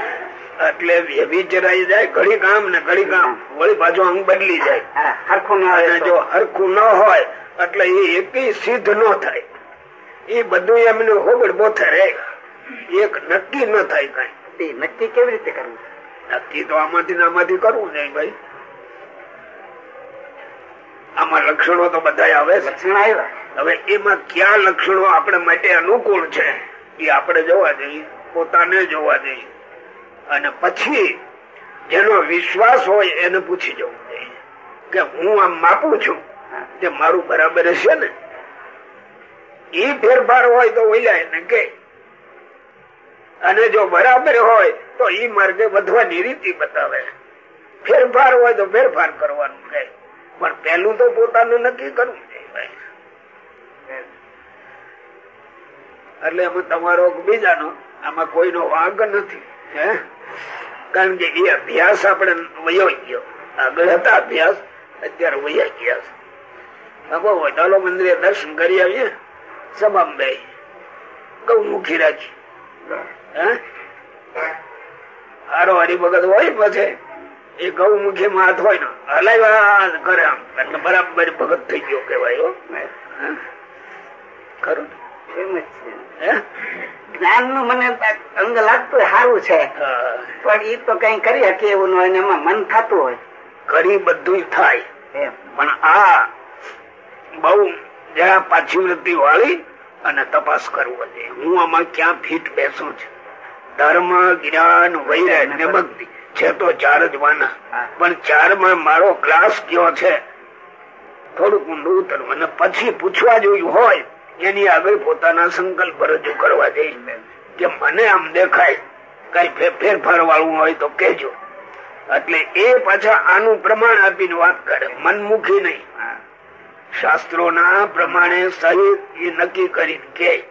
એટલે વ્યભિચરાઈ જાય ઘડી કામ ને ઘડી કામ. વળી પાછું અંગ બદલી જાય. હા, હરખું ન હોય જો. હરખું ન હોય એટલે એ એક સિદ્ધ ન થાય. એ બધું એમને હોગડ બોથે રહે. એક નક્કી ન થાય કઈ. નક્કી કેવી રીતે કરવું? નક્કી તો આમાંથી આમાંથી કરવું નહીં ભાઈ. આમાં લક્ષણો તો બધા આવે લક્ષણ આવ્યા. હવે એમાં કયા લક્ષણો આપણે માટે અનુકૂળ છે એ આપણે જોવા જઈએ પોતાને જોવા જઈએ. અને પછી જેનો વિશ્વાસ હોય એને પૂછી જવું જોઈએ. કે હું આમ માપું છું તે મારું બરાબર હશે ને? એ ફેરફાર હોય તો ઓલાય ને કે અને જો બરાબર હોય તો ઈ માર્ગે વધવાની રીતિ બતાવે. ફેરફાર હોય તો ફેરફાર કરવાનું કહે. પણ પેલું તો પોતાનું નક્કી કરવું એટલે એમાં તમારો બીજાનો, આમાં કોઈનો વાંક નથી, હે? કારણ કે એ અભ્યાસ આપણે વયો ગયો. આગળ હતા અભ્યાસ, અત્યારે વયા ગયા છે. બહુ ચાલો મંદિરે દર્શન કરી આવીએ. સભામાં બે ગૌમુખી રાખી હારો હરિભગત હોય પછી. એ ગૌમુખી માં હાથ હોય ને હલાવ્યા કરે આમ. એટલે બરાબર ભગત થઈ ગયો કેવાય ખરું જ્ઞાનનું મને અંગ લાગતું સારું છે. પણ એ તો કઈ કરી શકે એવું હોય ને એમાં મન થતું હોય. કરી બધું થાય. પણ આ બહુ જરા પાછી વૃત્તિ વાળી અને તપાસ કરવો જોઈએ હું આમાં ક્યાં ફીટ બેસું છું? ધર્મ જ્ઞાન વૈરાગ ને ભક્તિ છે તો ચાર જ વાના. પણ ચારમાં મારો ક્લાસ કયો છે? થોડુંક ઊંડું ઉતરવું. અને પછી પૂછવા જોયું હોય એની આગળ પોતાના સંકલ્પ રજૂ કરવા જઈશ કે મને આમ દેખાય. કઈ ફેરફાર વાળું હોય તો કેજો એટલે એ પાછા આનું પ્રમાણ આપીને વાત કરે. મનમુખી નહીં. શાસ્ત્રો ના પ્રમાણે સહિત એ નક્કી કરી કે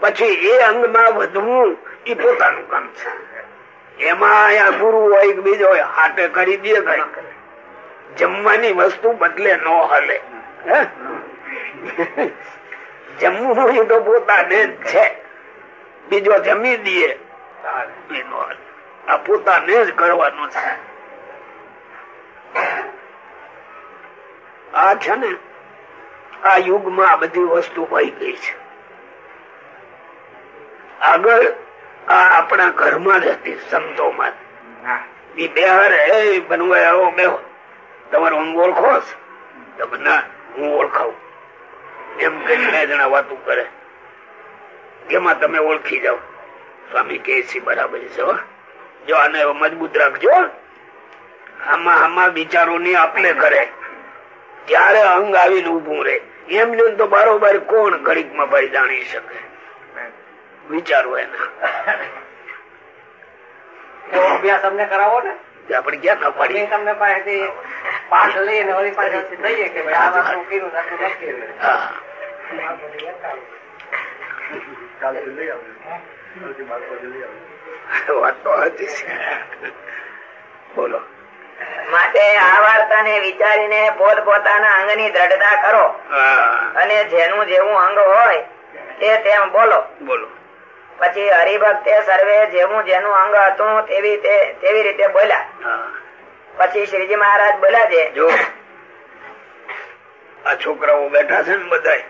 પછી એ અંગમાં વધવું એ પોતાનું કામ છે. એમાં આ ગુરુ હોય બીજો હોય, હાટે કરી દે કઈ જમવાની વસ્તુ બદલે ન હલે. જમવું એ તો પોતાને જ છે. બીજો જમી દે આ પોતાને જ કરવાનું છે. આ છે ને આ યુગમાં આ બધી વસ્તુ હોય ગઈ છે. આગળ આ આપણા ઘરમાં જ હતી સંતોમાં. એ બેહાર એ બનવાય આવો બેહો તમારો હું ઓળખો? તમે ના હું ઓળખાવું. એમ બે જણા વાતું કરે. એમાં તમે ઓળખી જાઓ. સ્વામી કે છે બરાબર છે હો. જો આને મજબૂત રાખજો. આમાં આમાં વિચારો ની આપલે કરે. ત્યારે અંગ આવીને ઉભું એમને તો બારોબાર કોણ ઘડીકમાં ભાઈ જાણી શકે? વિચારો એના. અભ્યાસ અમને કરાવો ને. કે આપણે ક્યાં ના પાડીએ? તમને પાસેથી પાઠ લઈને વળી પાસે લઈએ કે ભાઈ આ વાતનું કર્યું નથી વાત તો સાચી છે. બોલો. માટે આ વાર્તાને વિચારીને પોત પોતાના અંગની દ્રઢતા કરો. અને જેનું જેવું અંગ હોય તે તેમ બોલો. બોલો. પછી હરિભક્તે સર્વે જેવું જેનું અંગ હતું તેવી તેવી રીતે બોલ્યા. પછી શ્રીજી મહારાજ બોલ્યા છે જો આ છોકરાઓ બેઠા છે ને બધા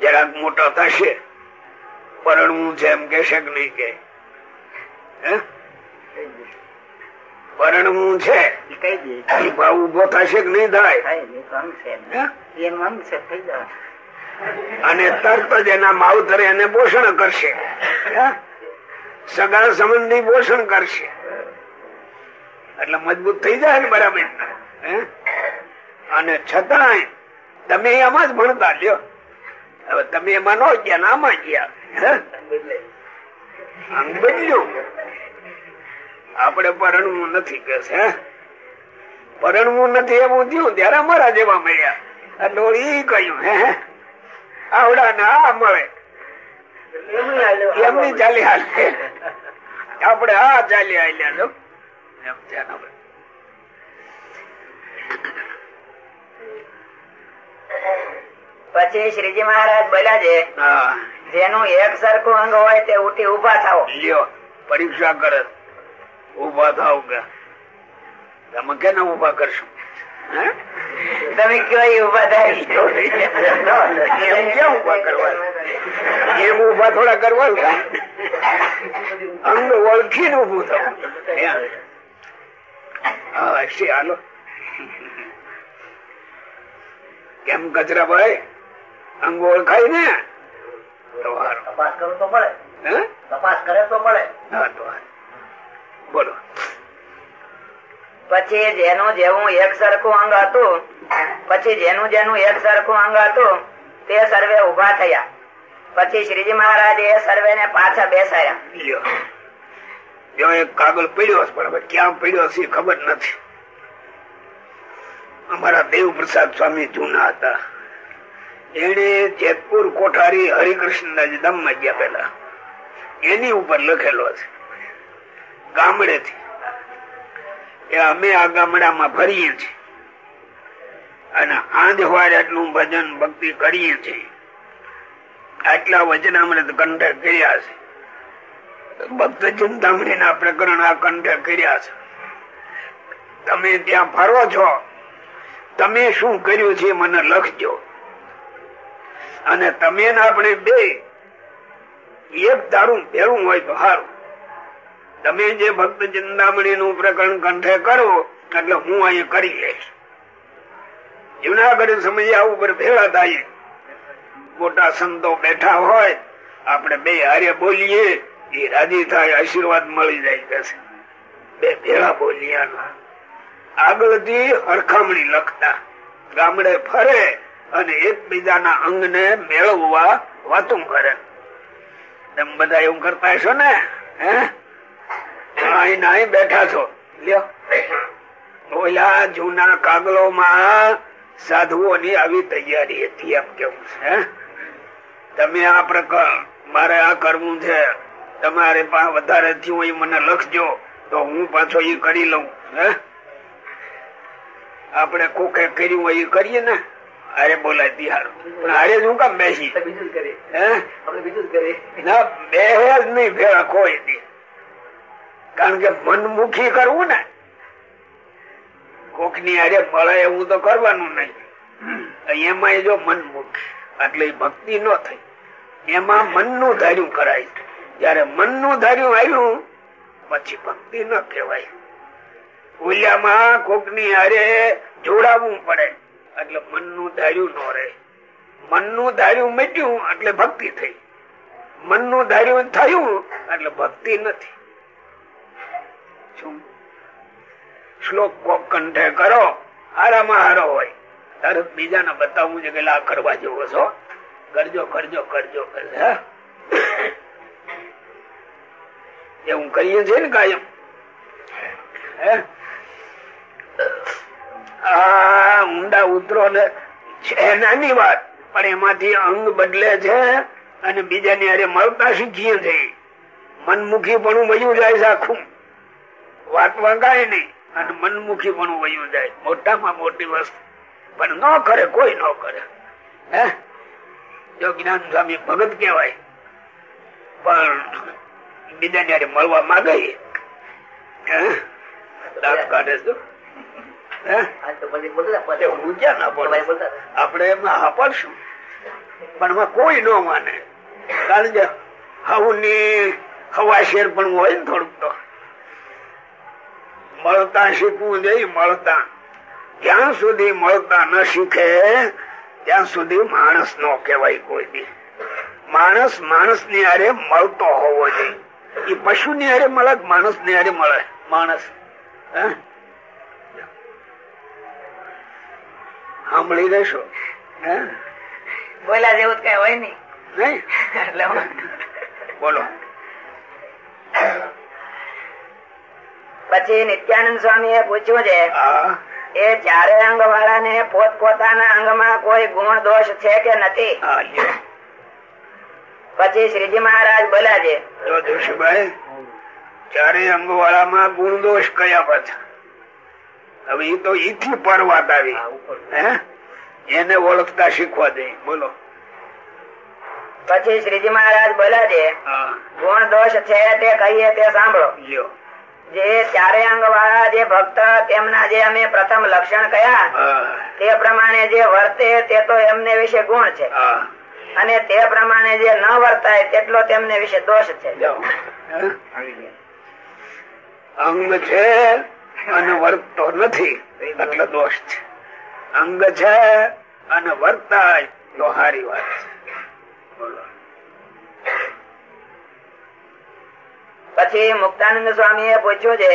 જરાક મોટા થશે પરણવું છે એમ કેશે કે નહીં કે? પરણવું છે. ભાવ ઊભો થશે કે નહીં થાય? અને તરત જ એના માવતરે એને પોષણ કરશે. સગા સંબંધી પોષણ કરશે. એટલે મજબૂત થઈ જાય ને બરાબર. હે? અને છતાંય તમે એમાં જ ભણતા લ્યો હવે તમે એમાં ન ગયા ને આમાં ગયા? આમ બદલ્યું આપણે પરણવું નથી કે છે? પરણવું નથી એવું થયું ત્યારે અમારા જેવા મળ્યા. આ ઈ કહ્યું હે આવડા ને આ મળે. એમની ચાલી હાલે. આપણે આ ચાલી હાલ્યા છો. એમ આપણે. પછી શ્રીજી મહારાજ બોલ્યા છે જેનું એક સરખું અંગ હોય તે ઉઠી ઊભા થાવ લ્યો પરીક્ષા કરે. ઊભા થાવ કે. તમે કેને ઊભા કરશો? તમે કયો ઊભા થાય? ઊભા કરવા? એમ ઊભા થોડા કરવા અંગ ઓળખીને ઉભું થવું હા? હાલો. કેમ કચરા ભાઈ અંગ ઓળખાય ને તપાસ કરો તો મળે. તપાસ કરે તો મળે. બોલો. પછી જેનું જેવું એક સરખું અંગ હતું પછી જેનું જેનું એક સરખું અંગ હતું તે સર્વે ઊભા થયા. પછી શ્રીજી મહારાજ એ સર્વે ને પાછા બેસાડ્યા. જો એક કાગળ પડ્યો પણ ક્યાં પડ્યો છે ખબર નથી. અમારા દેવ પ્રસાદ સ્વામી જૂના હતા. એને જેતપુર કોઠારી હરિકૃષ્ણદાસ ધામમાં ગયા પેલા એની ઉપર લખેલો છે, ગામડેથી. એ અમે આ ગામડામાં ફરીએ છીએ. અને આંધવાડ એટલું ભજન ભક્તિ કરીએ છીએ. આટલા વચનામૃત કંઠ કર્યા છે. ભક્ત ચિંતામણી ના પ્રકરણ આ કંઠ કર્યા છે. તમે ત્યાં ફરો છો. તમે શું કર્યું છે મને લખજો. અને તમે આપણે બે એક દારૂ ભેળું હોય તો સારું તમે જે ભક્ત ચિંતામણી નું પ્રકરણ કંઠે કરો, એટલે હું અહીં કરી લઈશ. જુનાગઢ સમય ઉપર ભેળા થાય. મોટા સંતો બેઠા હોય, આપણે બે હારે બોલીએ, એ રાજી થાય, આશીર્વાદ મળી જાય કે બે ભેળા બોલિયા આગળથી હરખામણી લખતા. ગામડે ફરે અને એકબીજાના અંગને મેળવવા વાતું કરે. તમે બધા એવું કરતા હશો ને? અહીં અહીં બેઠા છો. લ્યો. ઓલા જૂના કાગળોમાં સાધુઓની આવી તૈયારી હતી એમ કેવું છે? તમે આ પ્રકાર મારે આ કરવું છે. તમારે પણ વધારે થયું એ મને લખજો, તો હું પાછો એ કરી લઉં, હે? આપણે કોકે કર્યું હોય એ કરીએ ને? અરે બોલાય બિહારું. પણ હારે હું કામ બેસી? બીજું બીજું ના બે જ નહીં ભેળા કોઈ દી. કારણ કે મનમુખી કરવું ને કોકની હારે મળે એવું તો કરવાનું નહીં. એમાં જો મનમુખી એટલે ભક્તિ ન થઈ. એમાં મનનું ધાર્યું કરાય જયારે મનનું ધાર્યું આવ્યું પછી ભક્તિ ન કહેવાય. ઓલિયામાં કોકની હારે જોડાવવું પડે. એટલે મનનું ધાર્યું ન રહે. મનનું ધાર્યું મટ્યું એટલે ભક્તિ થઈ. મનનું ધાર્યું થયું એટલે ભક્તિ નથી. શ્લોક કોક કંઠે કરો હારામાં હારો હોય. તરત બીજાને બતાવવું છે કે લા કરવા જેવો છો. કરજો કરજો કરજો કરે, હે? એવું કરીએ છીએ ને કાયમ. હે? આ ઊંડા ઉતરો ને છે નાની વાત, પણ એમાંથી અંગ બદલે છે અને બીજાની હારે મળતા શીખીએ છીએ. મનમુખી પણ વયું જાય છે આખું. વાત વાંગાય નહીં, અને મનમુખી પણ વયું જાય. મોટામાં મોટી વસ્તુ. પણ ન કરે, કોઈ ન કરે. હે? જો જ્ઞાન સ્વામી ભગત કેવાય પણ બીજાની હારે મળવા માંગે દાંત કાઢે છે. હે? ક્યાં ના પડે બોલતા આપણે એમાં હા પડશું. પણ એમાં કોઈ ન માને. કારણ કે હવની હવા શેર પણ હોય ને થોડુંક તો. મળતા શીખવું જોઈએ મળતા. જ્યાં સુધી મળતા ન શીખે ત્યાં સુધી માણસ નો કહેવાય કોઈ બી માણસ માણસની હારે મળતો હોવો જોઈએ. એ પશુ ની હારે મળે માણસની હારે મળે? માણસ. હે? સાંભળી લેશો. બોલા જેવું કઈ હોય હું- બોલો. પછી નિત્યાનંદ સ્વામી એ પૂછ્યું છે એ ચારે અંગ વાળા ને પોત પોતાના અંગમાં કોઈ ગુણ દોષ છે કે નથી? પછી શ્રીજી મહારાજ બોલા છે જોશીભાઈ ચારે અંગ વાળામાં ગુણ દોષ કયા પાછા હવે એ તો ઈથી પર વાત આવી એને ઓળખતા શીખવા દે. બોલો. પછી શ્રીજી મહારાજ બોલા છે ગુણ દોષ છે તે કહીએ તે સાંભળો. લ્યો. જે ચારે અંગ વાળા જે ભક્ત તેમના જે અમે પ્રથમ લક્ષણ કયા તે પ્રમાણે જે વર્તે તે તો એમને વિશે ગુણ છે. અને તે પ્રમાણે જે ન વર્તાય તેટલો તેમને વિશે દોષ છે. અંગ છે અને વર્તતો નથી. એટલે દોષ છે. અંગ છે અને વર્તાય તો સારી વાત છે. પછી મુક્તાનંદ સ્વામી એ પૂછ્યું છે,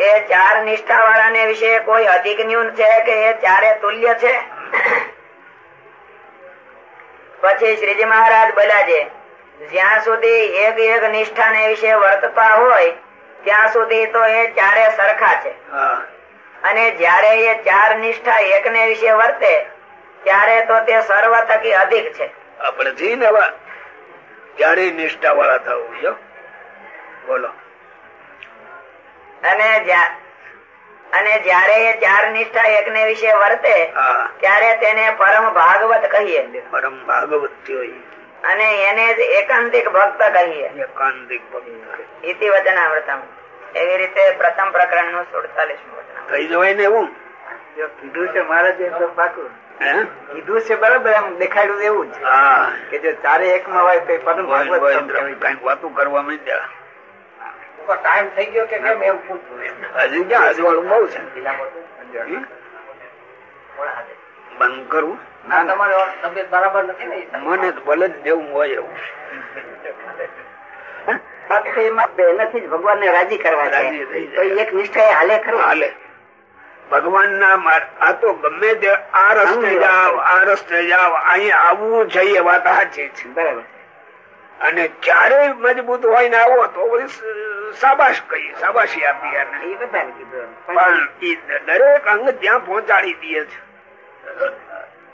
એ ચાર નિષ્ઠા વાળા ને વિશે કોઈ અધિક ન્યૂન છે કે એ ચારે તુલ્ય છે? પછી શ્રીજી મહારાજ બોલ્યા છે, જ્યાં સુધી એક એક નિષ્ઠા ને વિશે વર્તતા હોય ત્યાં સુધી તો એ ચારે સરખા છે. અને જયારે એ ચાર નિષ્ઠા એક ને વિશે વર્તે ત્યારે તો તે સર્વ થકી અધિક છે. આપણે જી નવા ક્યારે નિષ્ઠા વાળા થવું જો. બોલો. અને અને જ્યારે એ ચાર નિષ્ઠા એક ને વિશે વર્તે ત્યારે તેને પરમ ભાગવત કહીએ. પરમ ભાગવત હોય અને એને જ એકાંતિક ભક્ત કહીએ. એકાંતિક ભક્ત. ઇતિ વચનામૃતમ એવી રીતે પ્રથમ પ્રકરણનું સુડતાલીસ થઈ જવાય ને એવું? કીધું છે મહારાજે તો પાકું. કીધું છે બરાબર એમ દેખાડ્યું એવું જ. કે જો ચારે એક માં હોય તો પરમ. કંઈક વાતું કરવા માંડ્યા ટાઈમ થઈ ગયો કે કેમ એવું પૂછવું? હજી ક્યાં? અજવાળું બહુ છે. બંધ કરવું ના તમારે તબિયત બરાબર નથી ને મને જ જેવું હોય એવું ફક્ત એમાં પહેલેથી જ ભગવાનને રાજી કરવા તો એક નિષ્ઠા હાલે ખરું? હાલે. ભગવાન ના આ તો ગમે તે આ રસ્તે જાવ આ રસ્તે જાવ અહીંયા આવવું છે વાત સાચી છે. બરાબર. અને ક્યારે મજબૂત હોય ને આવો તો સાબાશ કહીએ સાબાશી આપી એ પણ દરેક અંગ ત્યાં પહોંચાડી દે છે.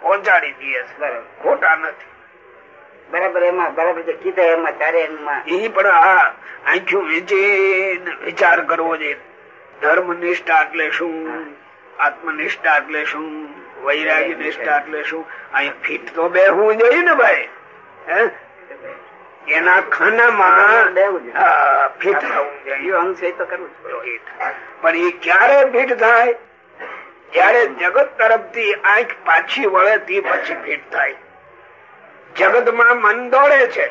પહોંચાડી દે બરાબર. ખોટા નથી. બરાબર એમાં બરાબર જે કીધા એમાં ચારે એમાં. એ પણ આ આંખ્યું વીંચીને વિચાર કરવો જોઈએ ધર્મ નિષ્ઠા એટલે શું? આત્મનિષ્ઠા એટલે શું? વૈરાગી નિષ્ઠા એટલે શું? અહીં ફીટ તો બેહવું જોઈએ ને ભાઈ. હે? એના ખાનામાં હા, ફીટ થવું જોઈએ. અંગ એ તો કરવું. પણ એ ક્યારે ફીટ થાય? જયારે જગત તરફથી આંખ પાછી વળે તે પછી ફીટ થાય. જગતમાં મન દોડે છે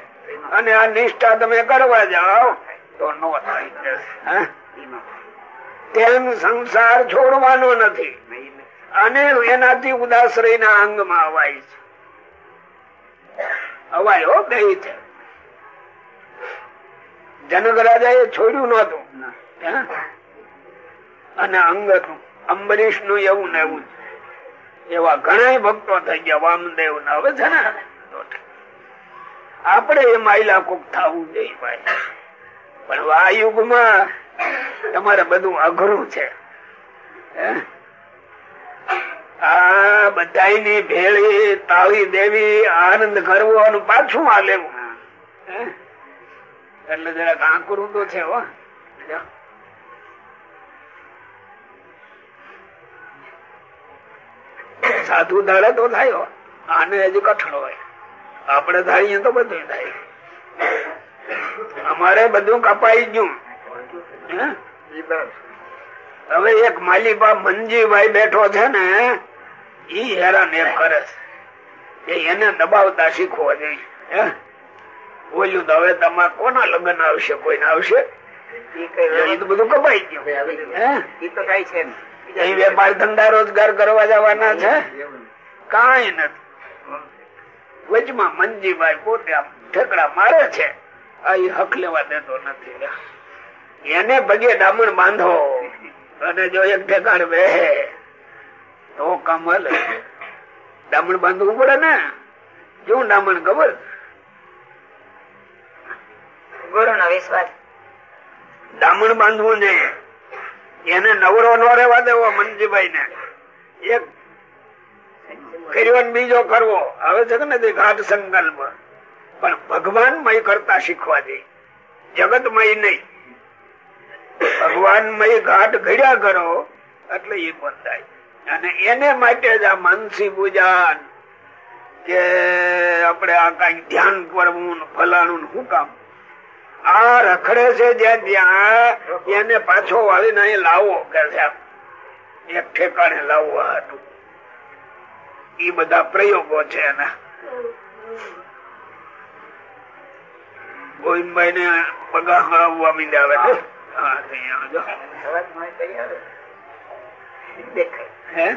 અને આ નિષ્ઠા તમે કરવા જાઓ તો નો થાય. તેમ સંસાર છોડવાનો નથી. અને એનાથી ઉદાશ્રય ના અંગમાં અવાય છે. અવાય ગઈ છે. જનક રાજા એ છોડ્યું નતું? અને અંગ હતું અંબરીશનું એવું ને એવું. એવા ઘણા ભક્તો થઈ ગયા, વામદેવ ના હવે છે ને આપણે એ માયલા કોક થવું જોઈએ ભાઈ પણ આ યુગમાં તમારે બધું અઘરું છે? આ બધાની ભેળી તાળી દેવી આનંદ કરવો અને પાછું આ લેવું? એટલે જરાક આંકરું તો છે હો સાધુ ધારે તો થાય આને હજી કઠણ હોય આપણે ધારીએ તો બધું થાય અમારે બધું કપાઈ ગયું? એ. હવે એક માલિકા મનજીભાઈ બેઠો છે ને ઈ હેરાન એમ કરે છે એને દબાવતા શીખવો જોઈએ હે? બોલ્યું તો હવે તમારે કોના લગ્ન આવશે કોઈને આવશે એ તો બધું કપાઈ ગયું હે? ઈ તો કઈ છે નહીં. અહીં વેપાર ધંધા રોજગાર કરવા જવાના છે? કઈ નથી. વચમાં મંજીભાઈ પોતે ઠેકડા મારે છે. આ હક લેવા દેતો નથી. એને પગે ડામણ બાંધો. અને જો એક ઠેકાણ બે તો કમલ ડામણ બાંધવું પડે ને? કેવું ડામણ ખબર? ગુરુ નો વિશ્વાસ ડામણ બાંધવું જોઈએ એને નવરો નો રેવા દેવો મનજીભાઈ ને એક કર્યો બીજો કરવો. હવે છે કે નથી, ઘાટ સંકલ્પ. પણ ભગવાન મય કરતા શીખવા દે. જગત મય નહીં. ભગવાન મય ઘાટ ઘડ્યા કરો, એટલે એ બંધાય અને એને માટે જ આ માનસી પૂજા કે આપણે આ કઈ ધ્યાન કરવું ફલાણું શું કામ આ રખડે છે જ્યાં ત્યાં એને પાછો વાળીને અહીં લાવો કે એક ઠેકાણે લાવવા હતું એ બધા પ્રયોગો છે એના. ગોવિંદભાઈ ને પગા હળવવા મીંડ્યા આવે. છે. હા, આવજો. હે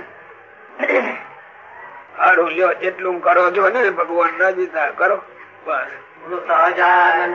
જેટલું કરો છો ને ભગવાન રાજી થાય કરો. બસ. બોલો સહજાનંદ